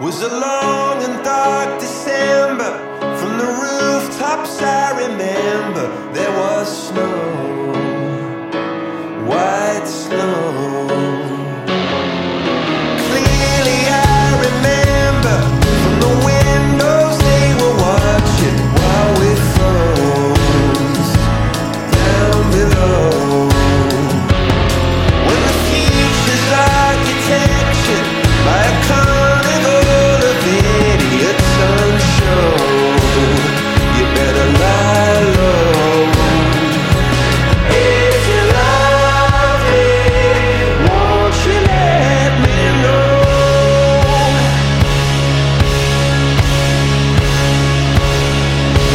was a long and dark December. From the rooftops, I remember.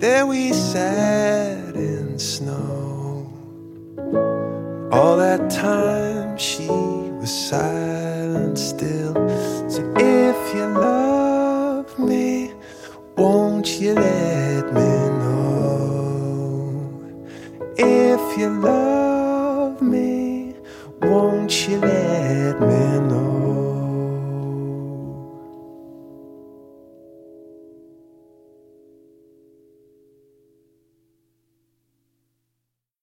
There we sat in snow. All that time she was silent still. So if you love me, won't you let me?